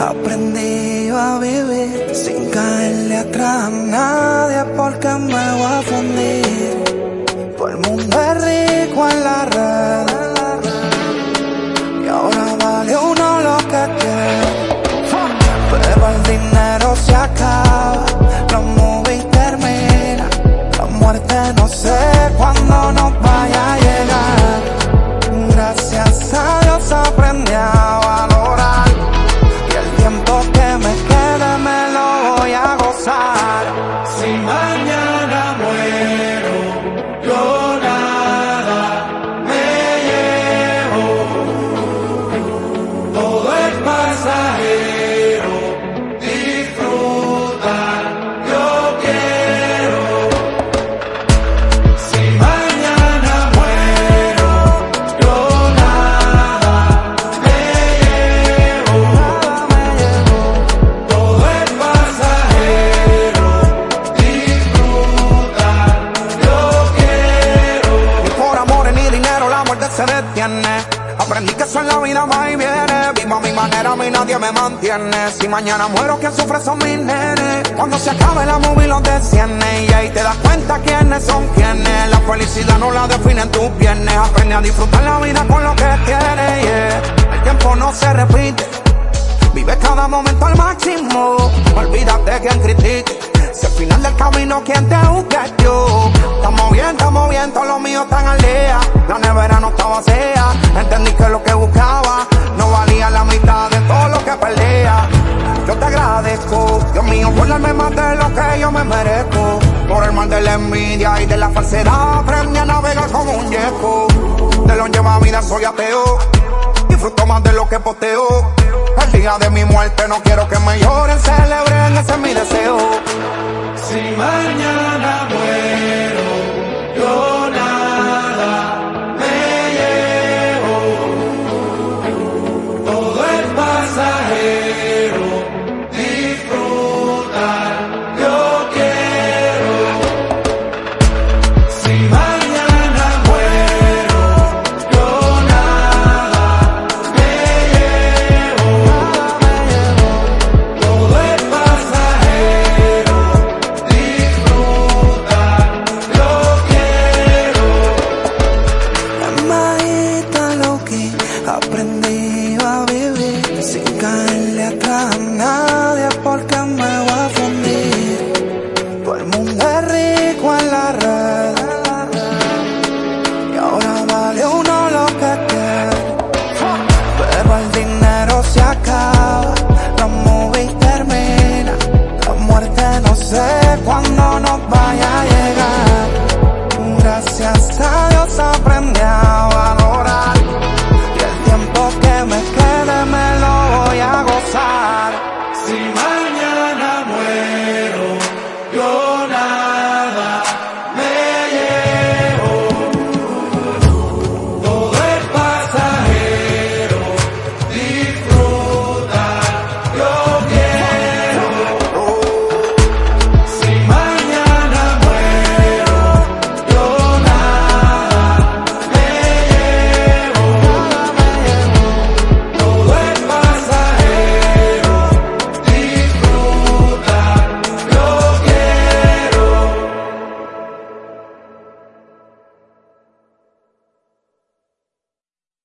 aprendí a vivir sin caerle atrás a nadie porque me voy a fundir. Todo el mundo es rico en la red. A mí nadie me mantiene. Si mañana muero, quien sufre son mis nenes. Cuando se acabe la movie los desciende. Y ahí te das cuenta quiénes son quienes. La felicidad no la definen tus piernas. Aprende a disfrutar la vida con lo que tienes. El tiempo no se repite. Vive cada momento al máximo. Olvídate quien critique. Si al final del camino quien te Dios mío, darme más de lo que yo me merezco. Por el mal de la envidia y de la falsedad, aprendí a navegar como un yeco. De lo lleva vida soy ateo. Disfruto más de lo que posteo. El día de mi muerte no quiero que me lloren, celebren, ese es mi deseo. Si mañana muero, sé cuándo nos vaya a llegar. Gracias a Dios aprendí a